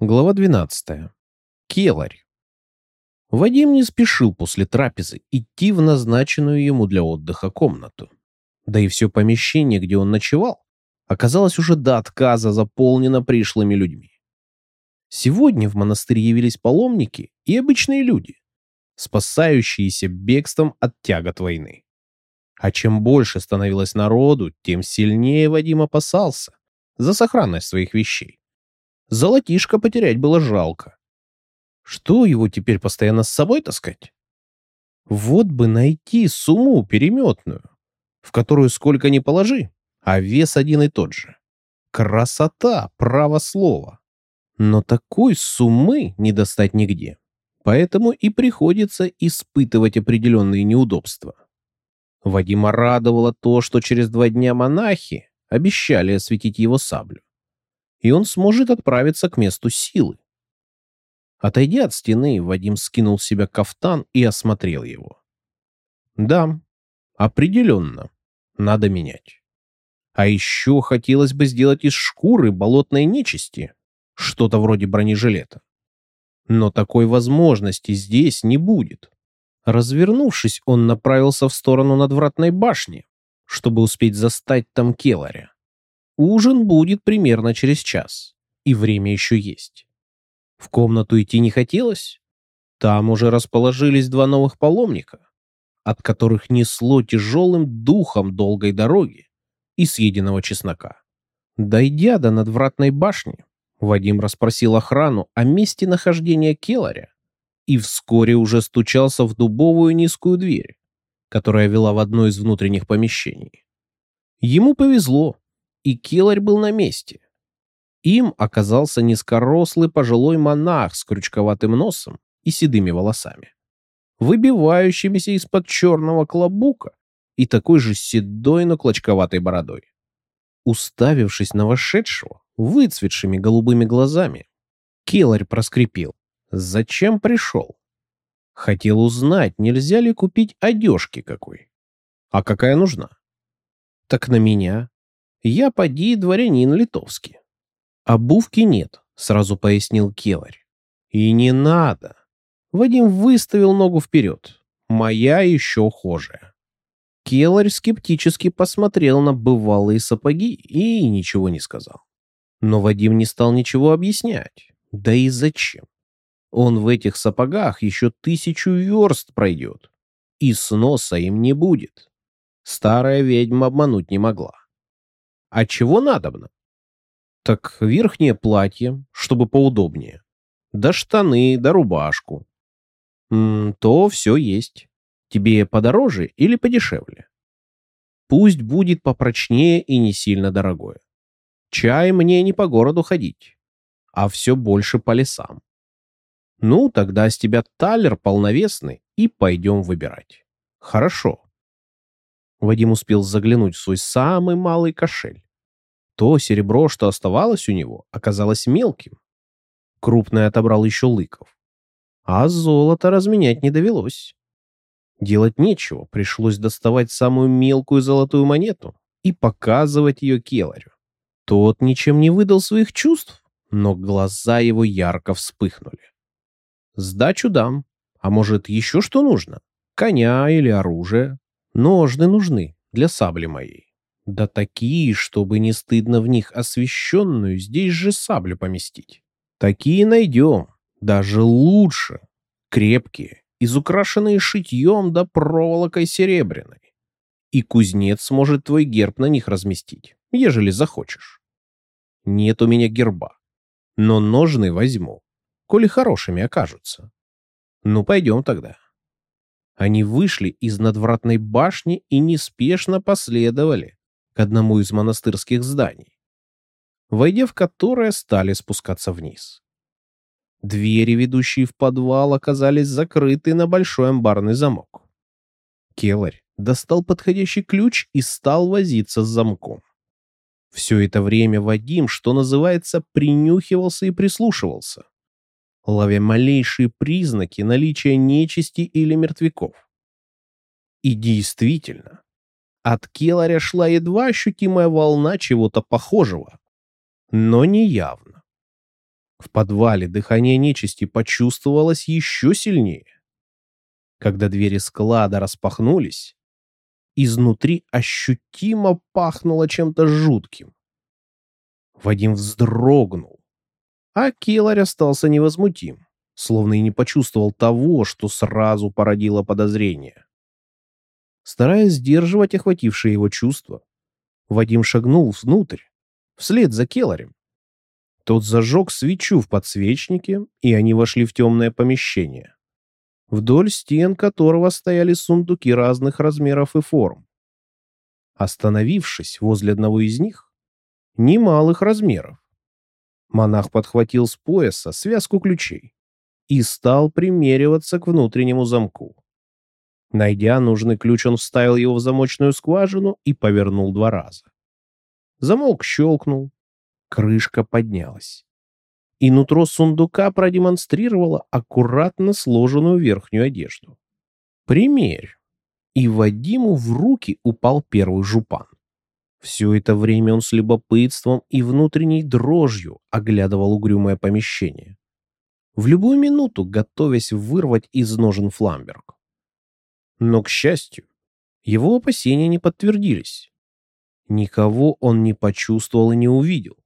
Глава 12. Келарь. Вадим не спешил после трапезы идти в назначенную ему для отдыха комнату. Да и все помещение, где он ночевал, оказалось уже до отказа заполнено пришлыми людьми. Сегодня в монастырь явились паломники и обычные люди, спасающиеся бегством от тягот войны. А чем больше становилось народу, тем сильнее Вадим опасался за сохранность своих вещей. Золотишко потерять было жалко. Что его теперь постоянно с собой таскать? Вот бы найти сумму переметную, в которую сколько ни положи, а вес один и тот же. Красота, право слова. Но такой суммы не достать нигде. Поэтому и приходится испытывать определенные неудобства. Вадима радовало то, что через два дня монахи обещали осветить его саблю и он сможет отправиться к месту силы. Отойдя от стены, Вадим скинул с себя кафтан и осмотрел его. Да, определенно, надо менять. А еще хотелось бы сделать из шкуры болотной нечисти что-то вроде бронежилета. Но такой возможности здесь не будет. Развернувшись, он направился в сторону надвратной башни, чтобы успеть застать там Келаря. Ужин будет примерно через час, и время еще есть. В комнату идти не хотелось. Там уже расположились два новых паломника, от которых несло тяжелым духом долгой дороги и съеденного чеснока. Дойдя до надвратной башни, Вадим расспросил охрану о месте нахождения Келаря и вскоре уже стучался в дубовую низкую дверь, которая вела в одно из внутренних помещений. Ему повезло, и Келарь был на месте. Им оказался низкорослый пожилой монах с крючковатым носом и седыми волосами, выбивающимися из-под черного клобука и такой же седой, но клочковатой бородой. Уставившись на вошедшего, выцветшими голубыми глазами, Келарь проскрипел. «Зачем пришел?» Хотел узнать, нельзя ли купить одежки какой. А какая нужна? Так на меня, я поди дворянин литовский. Обувки нет, сразу пояснил Келарь. И не надо. Вадим выставил ногу вперед. Моя еще хуже. Келарь скептически посмотрел на бывалые сапоги и ничего не сказал. Но Вадим не стал ничего объяснять. Да и зачем? Он в этих сапогах еще тысячу верст пройдет. И сноса им не будет. Старая ведьма обмануть не могла. А чего надобно? Так верхнее платье, чтобы поудобнее. Да штаны, да рубашку. М -м, то все есть. Тебе подороже или подешевле? Пусть будет попрочнее и не сильно дорогое. Чай мне не по городу ходить, а все больше по лесам. Ну, тогда с тебя талер полновесный и пойдем выбирать. Хорошо. Вадим успел заглянуть в свой самый малый кошель. То серебро, что оставалось у него, оказалось мелким. Крупное отобрал еще Лыков. А золото разменять не довелось. Делать нечего, пришлось доставать самую мелкую золотую монету и показывать ее Келарю. Тот ничем не выдал своих чувств, но глаза его ярко вспыхнули. «Сдачу дам. А может, еще что нужно? Коня или оружие?» Ножны нужны для сабли моей. Да такие, чтобы не стыдно в них освещенную здесь же саблю поместить. Такие найдем, даже лучше. Крепкие, изукрашенные шитьем да проволокой серебряной. И кузнец сможет твой герб на них разместить, ежели захочешь. Нет у меня герба, но ножны возьму, коли хорошими окажутся. Ну, пойдем тогда. Они вышли из надвратной башни и неспешно последовали к одному из монастырских зданий, войдя в которое стали спускаться вниз. Двери, ведущие в подвал, оказались закрыты на большой амбарный замок. Келарь достал подходящий ключ и стал возиться с замком. Все это время Вадим, что называется, принюхивался и прислушивался ловя малейшие признаки наличия нечисти или мертвяков. И действительно, от Келаря шла едва ощутимая волна чего-то похожего, но не явно. В подвале дыхание нечисти почувствовалось еще сильнее. Когда двери склада распахнулись, изнутри ощутимо пахнуло чем-то жутким. Вадим вздрогнул, а Келарь остался невозмутим, словно и не почувствовал того, что сразу породило подозрение. Стараясь сдерживать охватившее его чувство, Вадим шагнул внутрь, вслед за Келарем. Тот зажег свечу в подсвечнике, и они вошли в темное помещение, вдоль стен которого стояли сундуки разных размеров и форм. Остановившись возле одного из них, немалых размеров, монах подхватил с пояса связку ключей и стал примериваться к внутреннему замку. Найдя нужный ключ, он вставил его в замочную скважину и повернул два раза. Замок щелкнул, крышка поднялась. И нутро сундука продемонстрировало аккуратно сложенную верхнюю одежду. Примерь. И Вадиму в руки упал первый жупан. Все это время он с любопытством и внутренней дрожью оглядывал угрюмое помещение. В любую минуту готовясь вырвать из ножен фламберг. Но, к счастью, его опасения не подтвердились. Никого он не почувствовал и не увидел.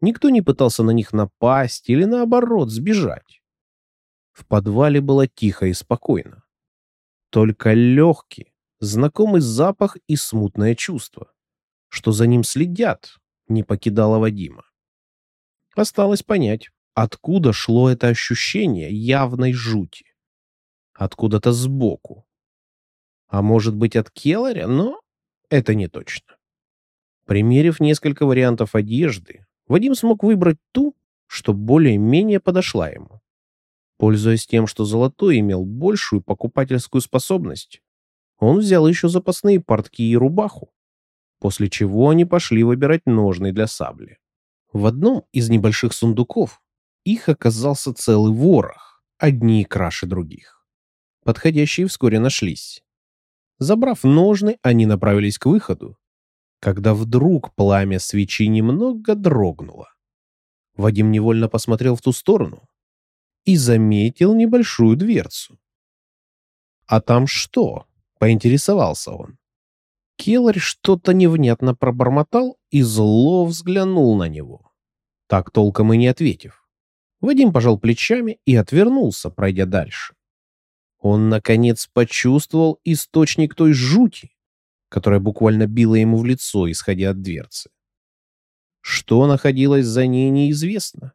Никто не пытался на них напасть или, наоборот, сбежать. В подвале было тихо и спокойно. Только легкий, знакомый запах и смутное чувство, что за ним следят, не покидало Вадима. Осталось понять, откуда шло это ощущение явной жути. Откуда-то сбоку, а может быть от Келларя, но это не точно. Примерив несколько вариантов одежды, Вадим смог выбрать ту, что более-менее подошла ему. Пользуясь тем, что Золотой имел большую покупательскую способность, он взял еще запасные портки и рубаху, после чего они пошли выбирать ножны для сабли. В одном из небольших сундуков их оказался целый ворох, одни краше других. Подходящие вскоре нашлись. Забрав ножны, они направились к выходу, когда вдруг пламя свечи немного дрогнуло. Вадим невольно посмотрел в ту сторону и заметил небольшую дверцу. «А там что?» — поинтересовался он. Келлар что-то невнятно пробормотал и зло взглянул на него, так толком и не ответив. Вадим пожал плечами и отвернулся, пройдя дальше. Он, наконец, почувствовал источник той жути, которая буквально била ему в лицо, исходя от дверцы. Что находилось за ней, неизвестно.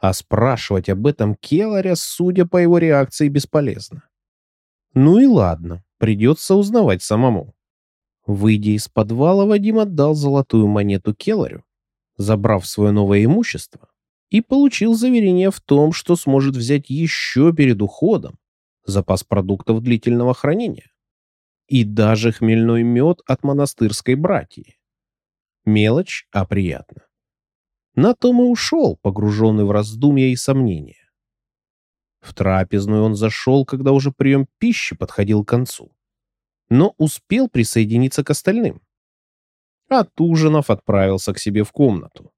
А спрашивать об этом Келларя, судя по его реакции, бесполезно. Ну и ладно, придется узнавать самому. Выйдя из подвала, Вадим отдал золотую монету Келларю, забрав свое новое имущество, и получил заверение в том, что сможет взять еще перед уходом запас продуктов длительного хранения и даже хмельной мед от монастырской братьи. Мелочь, а приятно. На том и ушел, погруженный в раздумья и сомнения. В трапезную он зашел, когда уже прием пищи подходил к концу, но успел присоединиться к остальным. От ужинов отправился к себе в комнату.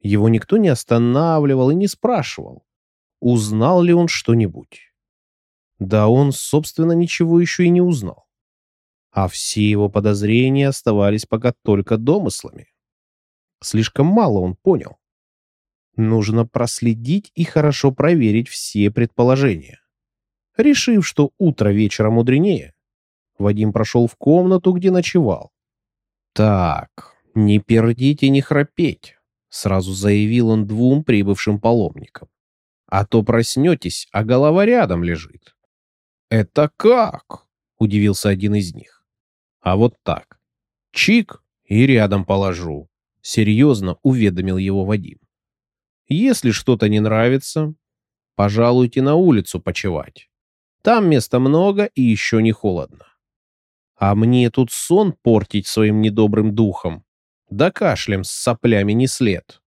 Его никто не останавливал и не спрашивал, узнал ли он что-нибудь. Да он, собственно, ничего еще и не узнал. А все его подозрения оставались пока только домыслами. Слишком мало он понял. Нужно проследить и хорошо проверить все предположения. Решив, что утро вечера мудренее, Вадим прошел в комнату, где ночевал. «Так, не пердить и не храпеть», — сразу заявил он двум прибывшим паломникам. «А то проснетесь, а голова рядом лежит. «Это как?» — удивился один из них. «А вот так. Чик и рядом положу», — серьезно уведомил его Вадим. «Если что-то не нравится, пожалуйте на улицу почевать. Там места много и еще не холодно. А мне тут сон портить своим недобрым духом, да кашлем с соплями не след.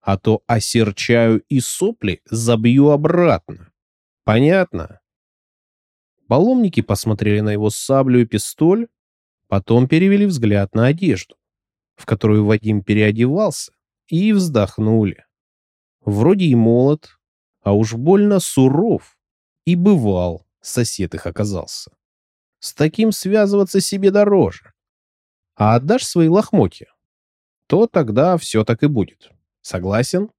А то осерчаю и сопли забью обратно. Понятно?» Паломники посмотрели на его саблю и пистоль, потом перевели взгляд на одежду, в которую Вадим переодевался, и вздохнули. Вроде и молод, а уж больно суров. И бывал, сосед их оказался. С таким связываться себе дороже. А отдашь свои лохмотья, то тогда все так и будет. Согласен?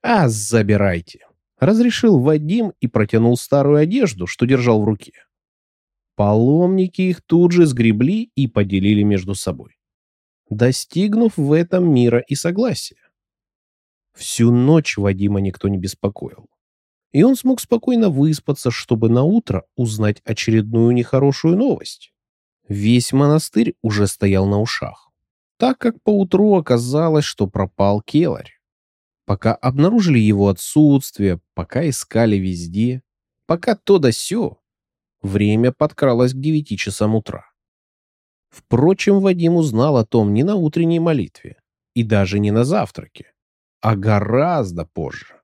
А, забирайте. Разрешил Вадим и протянул старую одежду, что держал в руке. Паломники их тут же сгребли и поделили между собой, достигнув в этом мира и согласия. Всю ночь Вадима никто не беспокоил. И он смог спокойно выспаться, чтобы на утро узнать очередную нехорошую новость. Весь монастырь уже стоял на ушах, так как поутру оказалось, что пропал келарь. Пока обнаружили его отсутствие, пока искали везде, пока то да сё, время подкралось к девяти часам утра. Впрочем, Вадим узнал о том не на утренней молитве и даже не на завтраке, а гораздо позже.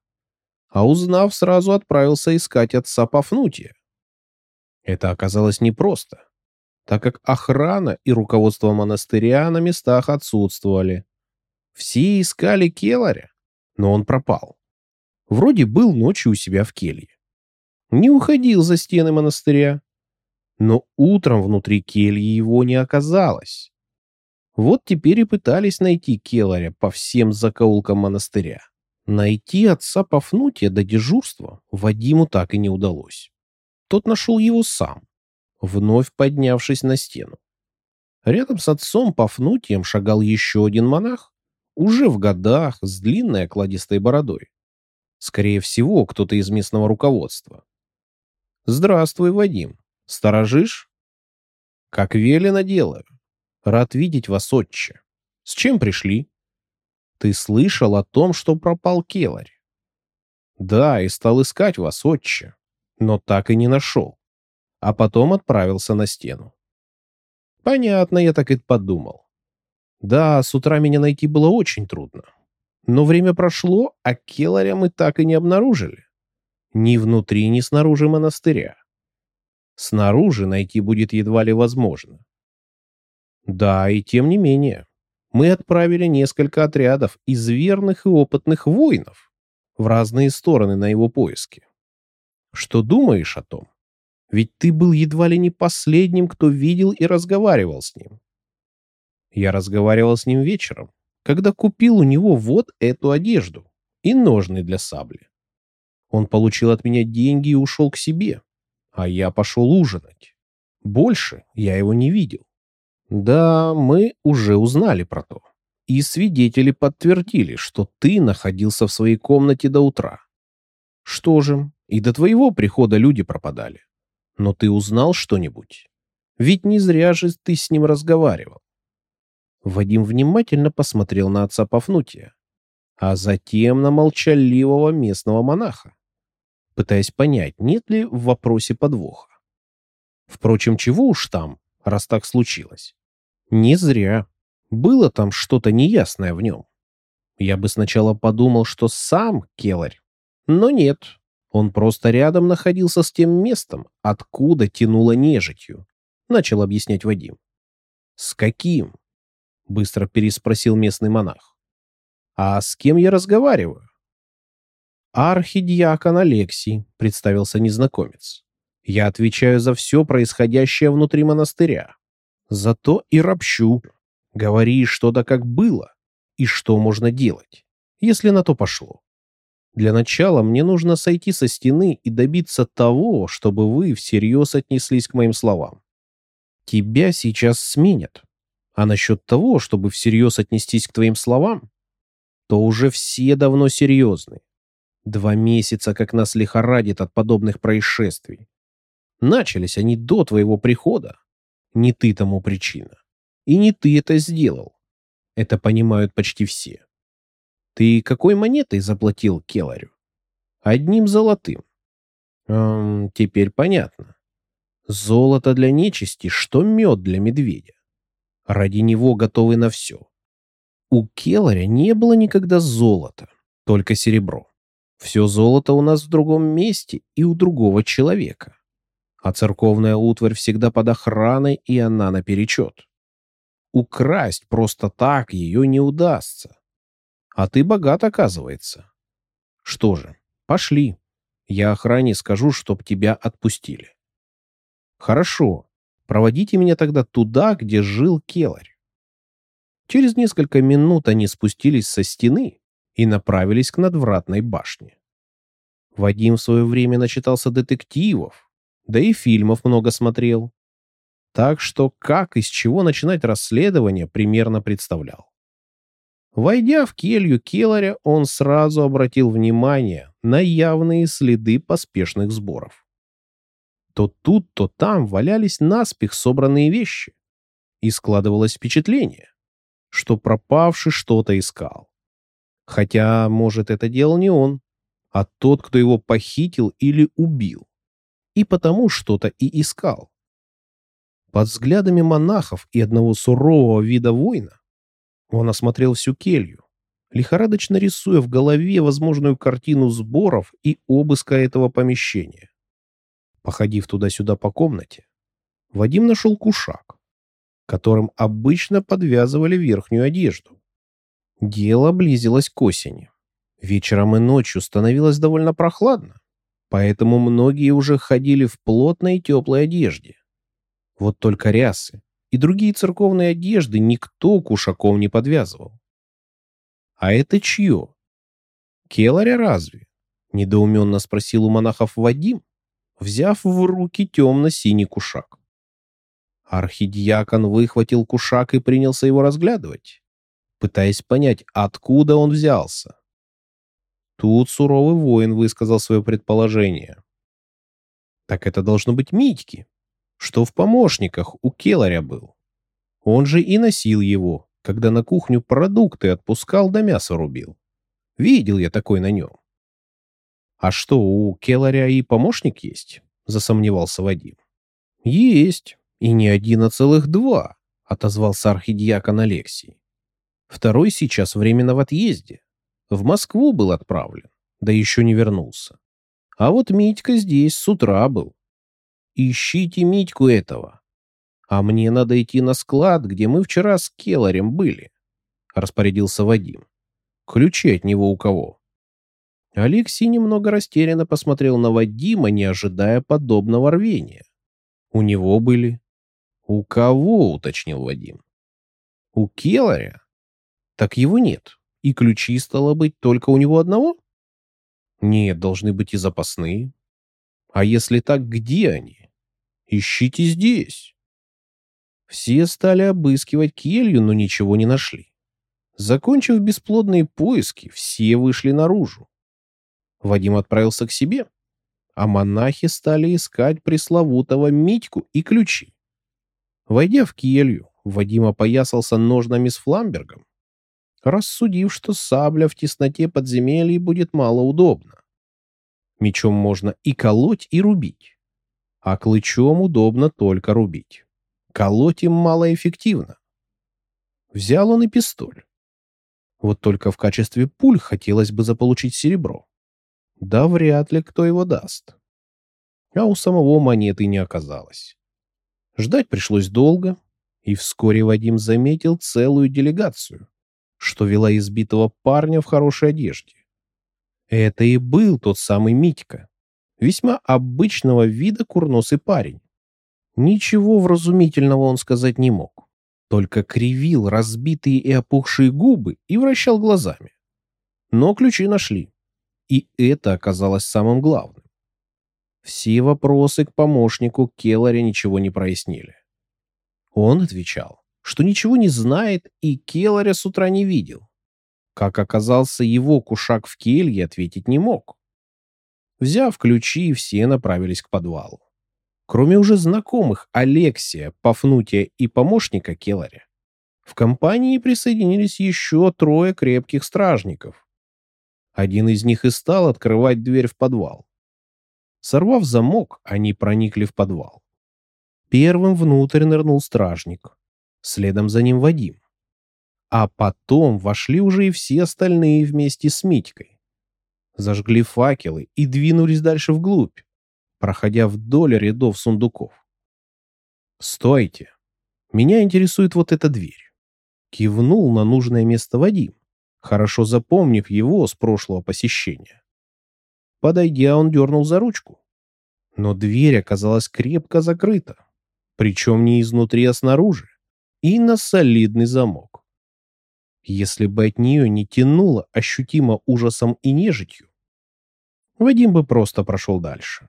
А узнав, сразу отправился искать отца Пафнутия. Это оказалось непросто, так как охрана и руководство монастыря на местах отсутствовали. Все искали Келаря, но он пропал. Вроде был ночью у себя в келье. Не уходил за стены монастыря, но утром внутри кельи его не оказалось. Вот теперь и пытались найти Келаря по всем закоулкам монастыря. Найти отца Пафнутия до дежурства Вадиму так и не удалось. Тот нашел его сам, вновь поднявшись на стену. Рядом с отцом Пафнутием шагал еще один монах, уже в годах, с длинной окладистой бородой. Скорее всего, кто-то из местного руководства. «Здравствуй, Вадим. Сторожишь?» «Как велено делаю. Рад видеть вас, отче. С чем пришли? Ты слышал о том, что пропал Келарь? Да, и стал искать вас, отче, но так и не нашел. А потом отправился на стену. Понятно, я так и подумал. Да, с утра меня найти было очень трудно. Но время прошло, а Келаря мы так и не обнаружили. Ни внутри, ни снаружи монастыря. Снаружи найти будет едва ли возможно. Да, и тем не менее, мы отправили несколько отрядов из верных и опытных воинов в разные стороны на его поиски. Что думаешь о том? Ведь ты был едва ли не последним, кто видел и разговаривал с ним. Я разговаривал с ним вечером, когда купил у него вот эту одежду и ножны для сабли. Он получил от меня деньги и ушел к себе, а я пошел ужинать. Больше я его не видел. Да, мы уже узнали про то. И свидетели подтвердили, что ты находился в своей комнате до утра. Что же, и до твоего прихода люди пропадали. Но ты узнал что-нибудь? Ведь не зря же ты с ним разговаривал. Вадим внимательно посмотрел на отца Пафнутия, а затем на молчаливого местного монаха, пытаясь понять, нет ли в вопросе подвоха. Впрочем, чего уж там, раз так случилось. Не зря. Было там что-то неясное в нем. Я бы сначала подумал, что сам Келарь. Но нет. Он просто рядом находился с тем местом, откуда тянуло нежитью. Начал объяснять Вадим. «С каким?» — быстро переспросил местный монах. «А с кем я разговариваю?» «Архидиакон Алексий», — представился незнакомец. «Я отвечаю за все происходящее внутри монастыря. Зато и ропщу. Говори, что да как было, и что можно делать, если на то пошло. Для начала мне нужно сойти со стены и добиться того, чтобы вы всерьез отнеслись к моим словам. Тебя сейчас сменят. А насчет того, чтобы всерьез отнестись к твоим словам, то уже все давно серьезны. Два месяца, как нас лихорадит от подобных происшествий. Начались они до твоего прихода, не ты тому причина. И не ты это сделал. Это понимают почти все. Ты какой монетой заплатил Келарю? Одним золотым. Эм, теперь понятно. Золото для нечисти, что мед для медведя. Ради него готовы на все. У Келаря не было никогда золота, только серебро. Все золото у нас в другом месте и у другого человека а церковная утварь всегда под охраной, и она наперечет. Украсть просто так ее не удастся. А ты богат, оказывается. Что же, пошли. Я охране скажу, чтоб тебя отпустили. Хорошо. Проводите меня тогда туда, где жил Келарь. Через несколько минут они спустились со стены и направились к надвратной башне. Вадим в свое время начитался детективов, да и фильмов много смотрел. Так что как и с чего начинать расследование примерно представлял. Войдя в келью Келаря, он сразу обратил внимание на явные следы поспешных сборов. То тут, то там валялись наспех собранные вещи, и складывалось впечатление, что пропавший что-то искал. Хотя, может, это делал не он, а тот, кто его похитил или убил, и потому что-то и искал. Под взглядами монахов и одного сурового вида воина он осмотрел всю келью, лихорадочно рисуя в голове возможную картину сборов и обыска этого помещения. Походив туда-сюда по комнате, Вадим нашел кушак, которым обычно подвязывали верхнюю одежду. Дело близилось к осени. Вечером и ночью становилось довольно прохладно, поэтому многие уже ходили в плотной теплой одежде. Вот только рясы и другие церковные одежды никто кушаком не подвязывал. «А это чье?» «Келаря разве?» — недоуменно спросил у монахов Вадим, взяв в руки темно-синий кушак. Архидиакон выхватил кушак и принялся его разглядывать, пытаясь понять, откуда он взялся. Тут суровый воин высказал свое предположение. «Так это должно быть Митьки, что в помощниках у Келаря был. Он же и носил его, когда на кухню продукты отпускал да мясо рубил. Видел я такой на нем. «А что, у Келаря и помощник есть?» — засомневался Вадим. «Есть, и не один, а целых два», — отозвался архидиакон Алексий. «Второй сейчас временно в отъезде. В Москву был отправлен, да еще не вернулся. А вот Митька здесь с утра был. Ищите Митьку этого. А мне надо идти на склад, где мы вчера с Келарем были», — распорядился Вадим. «Ключи от него у кого?» Алексей немного растерянно посмотрел на Вадима, не ожидая подобного рвения. «У него были». «У кого?» — уточнил Вадим. «У Келаря?» «Так его нет. И ключи, стало быть, только у него одного?» «Нет, должны быть и запасные». «А если так, где они?» «Ищите здесь». Все стали обыскивать келью, но ничего не нашли. Закончив бесплодные поиски, все вышли наружу. Вадим отправился к себе, а монахи стали искать пресловутого Митьку и ключи. Войдя в келью, Вадим опоясался ножнами с фламбергом, рассудив, что сабля в тесноте подземелья будет малоудобна. Мечом можно и колоть, и рубить, а клычом удобно только рубить. Колоть им малоэффективно. Взял он и пистоль. Вот только в качестве пуль хотелось бы заполучить серебро. Да вряд ли кто его даст. А у самого монеты не оказалось. Ждать пришлось долго, и вскоре Вадим заметил целую делегацию, что вела избитого парня в хорошей одежде. Это и был тот самый Митька, весьма обычного вида курносый парень. Ничего вразумительного он сказать не мог, только кривил разбитые и опухшие губы и вращал глазами. Но ключи нашли. И это оказалось самым главным. Все вопросы к помощнику Келларе ничего не прояснили. Он отвечал, что ничего не знает и Келларя с утра не видел. Как оказался, его кушак в келье ответить не мог. Взяв ключи, все направились к подвалу. Кроме уже знакомых Алексия, Пафнутия и помощника Келларя, в компании присоединились еще трое крепких стражников, один из них и стал открывать дверь в подвал. Сорвав замок, они проникли в подвал. Первым внутрь нырнул стражник. Следом за ним Вадим. А потом вошли уже и все остальные вместе с Митькой. Зажгли факелы и двинулись дальше вглубь, проходя вдоль рядов сундуков. «Стойте! Меня интересует вот эта дверь!» Кивнул на нужное место Вадим хорошо запомнив его с прошлого посещения. Подойдя, он дернул за ручку. Но дверь оказалась крепко закрыта, причем не изнутри, а снаружи, и на солидный замок. Если бы от нее не тянуло ощутимо ужасом и нежитью, Вадим бы просто прошел дальше.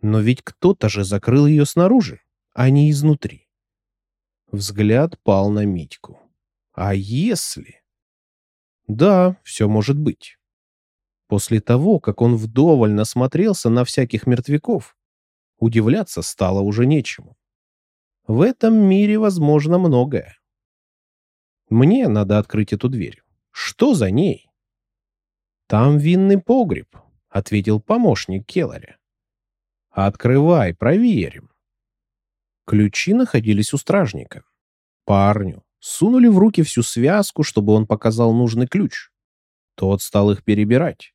Но ведь кто-то же закрыл ее снаружи, а не изнутри. Взгляд пал на Митьку. А если... Да, все может быть. После того, как он вдоволь насмотрелся на всяких мертвяков, удивляться стало уже нечему. В этом мире возможно многое. Мне надо открыть эту дверь. Что за ней? Там винный погреб, ответил помощник Келларя. Открывай, проверим. Ключи находились у стражника. Парню сунули в руки всю связку, чтобы он показал нужный ключ. Тот стал их перебирать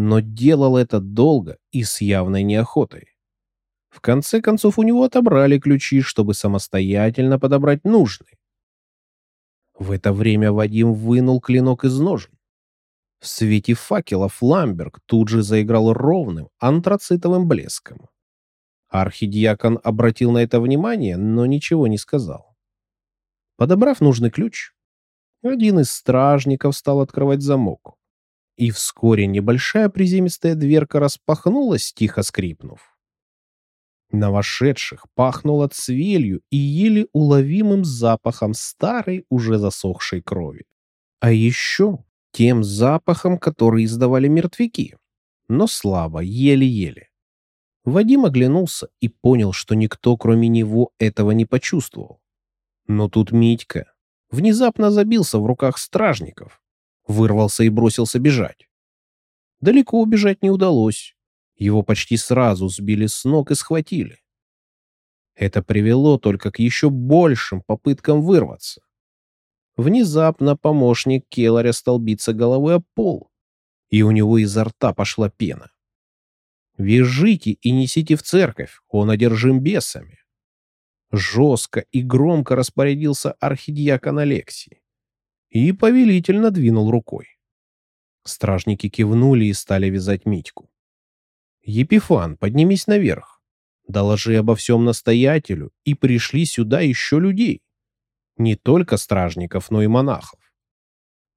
но делал это долго и с явной неохотой. В конце концов у него отобрали ключи, чтобы самостоятельно подобрать нужный. В это время Вадим вынул клинок из ножен. В свете факелов Ламберг тут же заиграл ровным антрацитовым блеском. Архидиакон обратил на это внимание, но ничего не сказал. Подобрав нужный ключ, один из стражников стал открывать замок и вскоре небольшая приземистая дверка распахнулась, тихо скрипнув. На вошедших пахнуло цвелью и еле уловимым запахом старой, уже засохшей крови. А еще тем запахом, который издавали мертвяки, но слабо, еле-еле. Вадим оглянулся и понял, что никто, кроме него, этого не почувствовал. Но тут Митька внезапно забился в руках стражников, вырвался и бросился бежать. Далеко убежать не удалось. Его почти сразу сбили с ног и схватили. Это привело только к еще большим попыткам вырваться. Внезапно помощник Келларя стал головой о пол, и у него изо рта пошла пена. «Вяжите и несите в церковь, он одержим бесами». Жестко и громко распорядился архидиакон Алексий и повелительно двинул рукой. Стражники кивнули и стали вязать Митьку. «Епифан, поднимись наверх. Доложи обо всем настоятелю и пришли сюда еще людей. Не только стражников, но и монахов.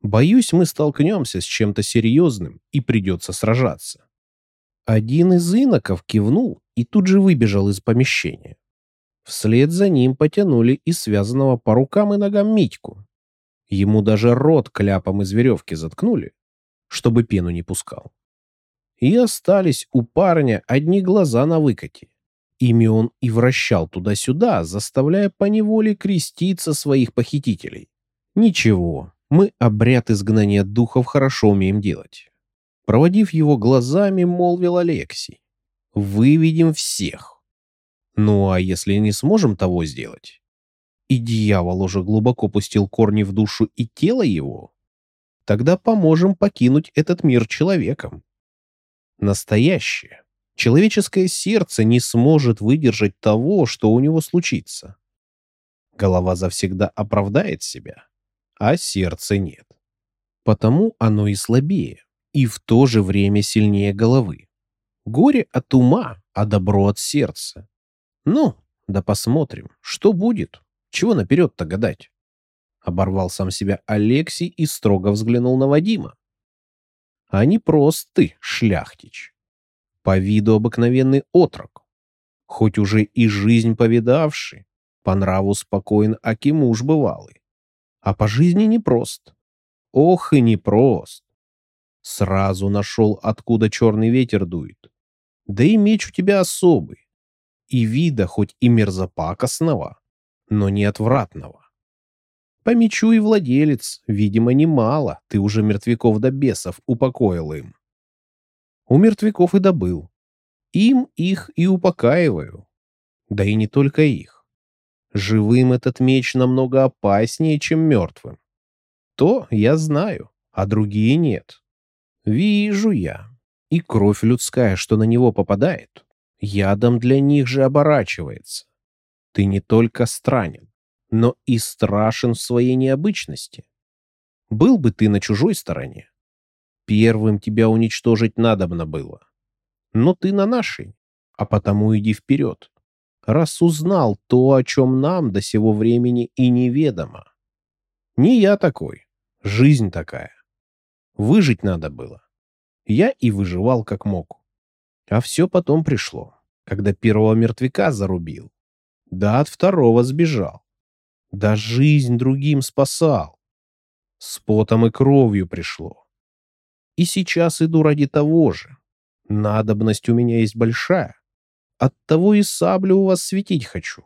Боюсь, мы столкнемся с чем-то серьезным и придется сражаться». Один из иноков кивнул и тут же выбежал из помещения. Вслед за ним потянули и связанного по рукам и ногам Митьку. Ему даже рот кляпом из веревки заткнули, чтобы пену не пускал. И остались у парня одни глаза на выкате. Ими он и вращал туда-сюда, заставляя поневоле креститься своих похитителей. Ничего, мы обряд изгнания духов хорошо умеем делать. Проводив его глазами, молвил Алексий. Выведем всех. Ну а если не сможем того сделать? И дьявол уже глубоко пустил корни в душу и тело его, Тогда поможем покинуть этот мир человеком. Настоящее, человеческое сердце не сможет выдержать того, что у него случится. Голова завсегда оправдает себя, а сердце нет. Потому оно и слабее, и в то же время сильнее головы. Горе от ума, а добро от сердца. Ну, да посмотрим, что будет, чего наперед-то гадать. Оборвал сам себя Алексей и строго взглянул на Вадима. А не прост ты, шляхтич. По виду обыкновенный отрок. Хоть уже и жизнь повидавший, по нраву спокоен, аки муж бывалый. А по жизни непрост. Ох и непрост. Сразу нашел, откуда черный ветер дует. Да и меч у тебя особый. И вида хоть и мерзопакостного, но не отвратного. По мечу и владелец, видимо, немало, ты уже мертвяков до бесов упокоил им. У мертвяков и добыл. Им их и упокаиваю. Да и не только их. Живым этот меч намного опаснее, чем мертвым. То я знаю, а другие нет. Вижу я. И кровь людская, что на него попадает, ядом для них же оборачивается. Ты не только странен, но и страшен в своей необычности. Был бы ты на чужой стороне. Первым тебя уничтожить надобно было. Но ты на нашей, а потому иди вперед. Раз узнал то, о чем нам до сего времени и неведомо. Не я такой, жизнь такая. Выжить надо было. Я и выживал как мог. А все потом пришло, когда первого мертвяка зарубил. Да от второго сбежал. Да жизнь другим спасал. С потом и кровью пришло. И сейчас иду ради того же. Надобность у меня есть большая. Оттого и саблю у вас светить хочу.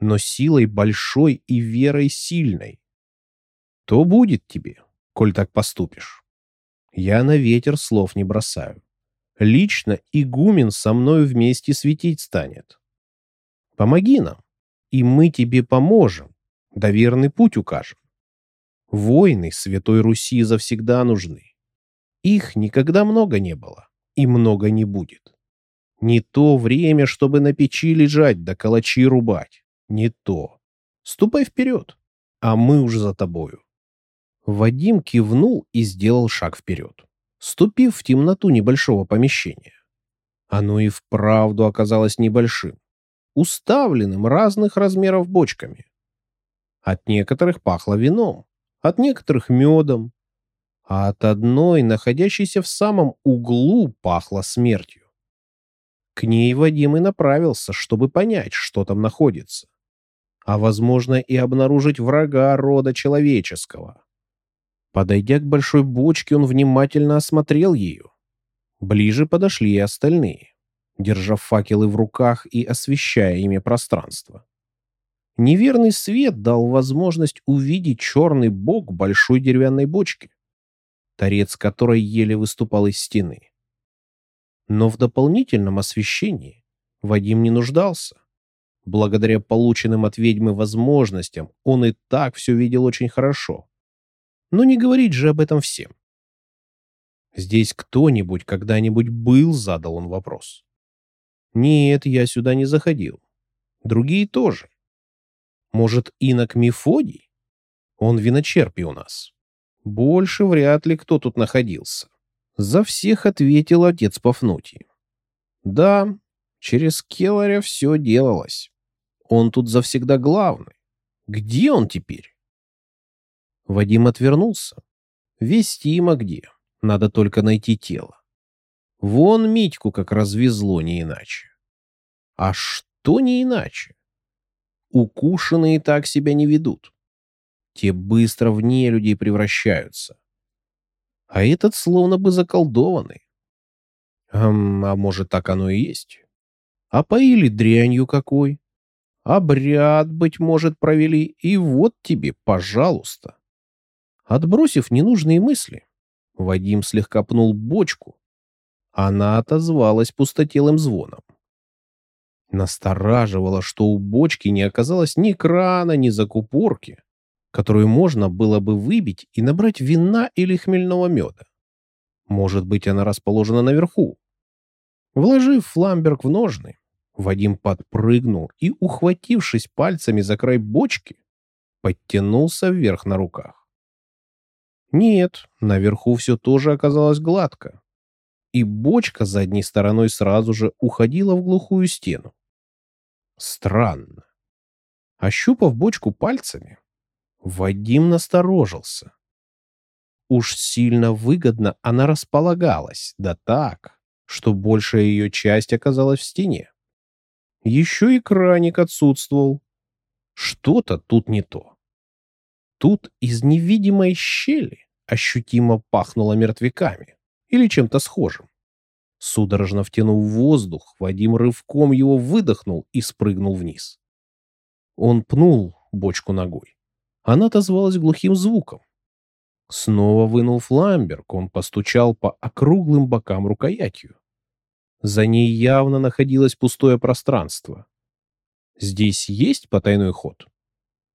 Но силой большой и верой сильной. То будет тебе, коль так поступишь. Я на ветер слов не бросаю. Лично игумен со мною вместе светить станет. Помоги нам, и мы тебе поможем, да верный путь укажем. Войны Святой Руси завсегда нужны. Их никогда много не было, и много не будет. Не то время, чтобы на печи лежать да калачи рубать. Не то. Ступай вперед, а мы уже за тобою. Вадим кивнул и сделал шаг вперед, ступив в темноту небольшого помещения. Оно и вправду оказалось небольшим, уставленным разных размеров бочками. От некоторых пахло вином, от некоторых медом, а от одной, находящейся в самом углу, пахло смертью. К ней Вадим и направился, чтобы понять, что там находится. А, возможно, и обнаружить врага рода человеческого. Подойдя к большой бочке, он внимательно осмотрел ее. Ближе подошли и остальные, держа факелы в руках и освещая ими пространство. Неверный свет дал возможность увидеть черный бок большой деревянной бочки, торец которой еле выступал из стены. Но в дополнительном освещении Вадим не нуждался. Благодаря полученным от ведьмы возможностям он и так все видел очень хорошо. Но не говорить же об этом всем. Здесь кто-нибудь когда-нибудь был, задал он вопрос. Нет, я сюда не заходил. Другие тоже. Может, инок Мефодий? Он виночерпий у нас. Больше вряд ли кто тут находился. За всех ответил отец Пафнутий. Да, через Келаря все делалось. Он тут завсегда главный. Где он теперь? Вадим отвернулся. Вестимо где. Надо только найти тело. Вон Митьку как развезло не иначе. А что не иначе? Укушенные так себя не ведут. Те быстро в нелюдей превращаются а этот словно бы заколдованный. Эм, а может, так оно и есть? А поили дрянью какой? Обряд, быть может, провели, и вот тебе, пожалуйста. Отбросив ненужные мысли, Вадим слегка пнул бочку. Она отозвалась пустотелым звоном. Настораживало, что у бочки не оказалось ни крана, ни закупорки которую можно было бы выбить и набрать вина или хмельного меда. Может быть, она расположена наверху. Вложив фламберг в ножны, Вадим подпрыгнул и, ухватившись пальцами за край бочки, подтянулся вверх на руках. Нет, наверху все тоже оказалось гладко, и бочка задней стороной сразу же уходила в глухую стену. Странно. Ощупав бочку пальцами, Вадим насторожился. Уж сильно выгодно она располагалась, да так, что большая ее часть оказалась в стене. Еще и краник отсутствовал. Что-то тут не то. Тут из невидимой щели ощутимо пахнуло мертвяками или чем-то схожим. Судорожно втянув воздух, Вадим рывком его выдохнул и спрыгнул вниз. Он пнул бочку ногой. Она отозвалась глухим звуком. Снова вынул фламберг, он постучал по округлым бокам рукоятью. За ней явно находилось пустое пространство. Здесь есть потайной ход?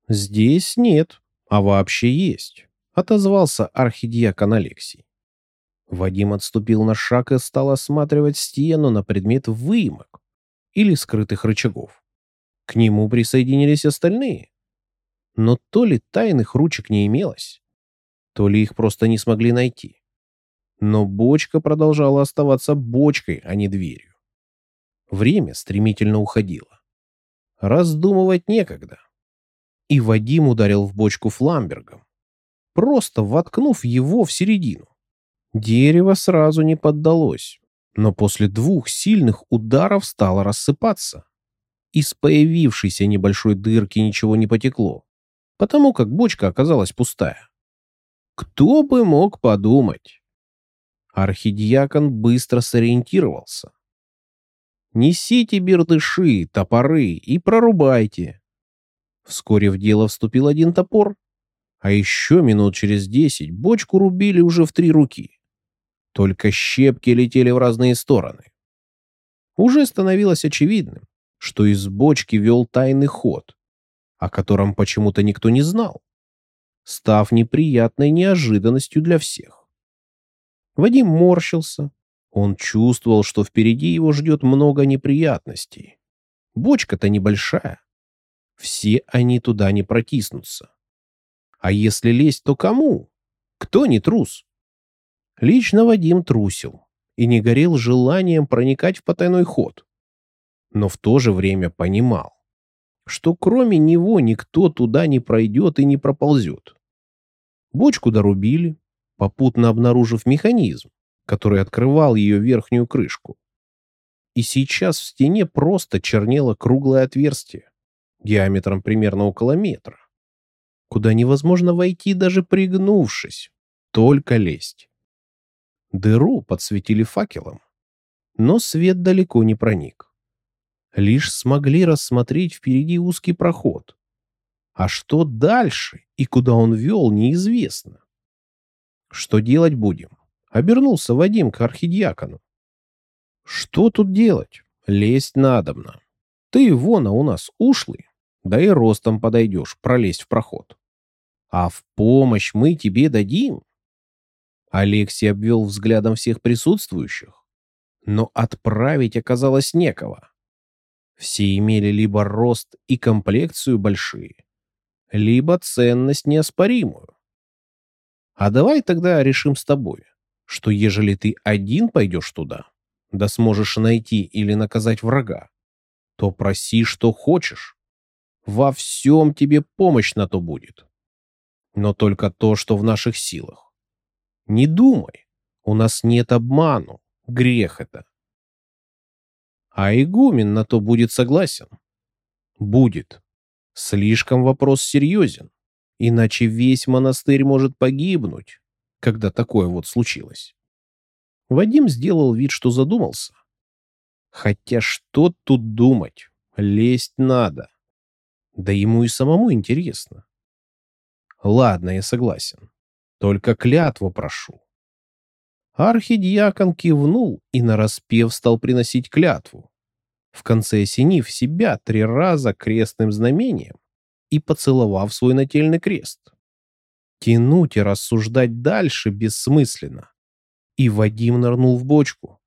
Здесь нет, а вообще есть, отозвался архидиакон Алексий. Вадим отступил на шаг и стал осматривать стену на предмет выемок или скрытых рычагов. К нему присоединились остальные но то ли тайных ручек не имелось, то ли их просто не смогли найти. Но бочка продолжала оставаться бочкой, а не дверью. Время стремительно уходило. Раздумывать некогда. И Вадим ударил в бочку фламбергом, просто воткнув его в середину. Дерево сразу не поддалось, но после двух сильных ударов стало рассыпаться. Из появившейся небольшой дырки ничего не потекло, потому как бочка оказалась пустая. Кто бы мог подумать? Архидиакон быстро сориентировался. «Несите бердыши, топоры и прорубайте». Вскоре в дело вступил один топор, а еще минут через десять бочку рубили уже в три руки. Только щепки летели в разные стороны. Уже становилось очевидным, что из бочки вел тайный ход, о котором почему-то никто не знал, став неприятной неожиданностью для всех. Вадим морщился. Он чувствовал, что впереди его ждет много неприятностей. Бочка-то небольшая. Все они туда не протиснутся. А если лезть, то кому? Кто не трус? Лично Вадим трусил и не горел желанием проникать в потайной ход. Но в то же время понимал, что кроме него никто туда не пройдет и не проползет. Бочку дорубили, попутно обнаружив механизм, который открывал ее верхнюю крышку. И сейчас в стене просто чернело круглое отверстие, диаметром примерно около метра, куда невозможно войти даже пригнувшись, только лезть. Дыру подсветили факелом, но свет далеко не проник. Лишь смогли рассмотреть впереди узкий проход. А что дальше и куда он вел, неизвестно. Что делать будем? Обернулся Вадим к архидиакону. Что тут делать? Лезть надобно. Ты, вон, а у нас ушлый, да и ростом подойдешь, пролезть в проход. А в помощь мы тебе дадим. Алексей обвел взглядом всех присутствующих, но отправить оказалось некого. Все имели либо рост и комплекцию большие, либо ценность неоспоримую. А давай тогда решим с тобой, что ежели ты один пойдешь туда, да сможешь найти или наказать врага, то проси, что хочешь. Во всем тебе помощь на то будет. Но только то, что в наших силах. Не думай, у нас нет обману, грех это. А игумен на то будет согласен? Будет. Слишком вопрос серьезен, иначе весь монастырь может погибнуть, когда такое вот случилось. Вадим сделал вид, что задумался. Хотя что тут думать? Лезть надо. Да ему и самому интересно. Ладно, я согласен. Только клятву прошу. Архидиакон кивнул и нараспев стал приносить клятву, в конце осенив себя три раза крестным знамением и поцеловав свой нательный крест. Тянуть и рассуждать дальше бессмысленно. И Вадим нырнул в бочку.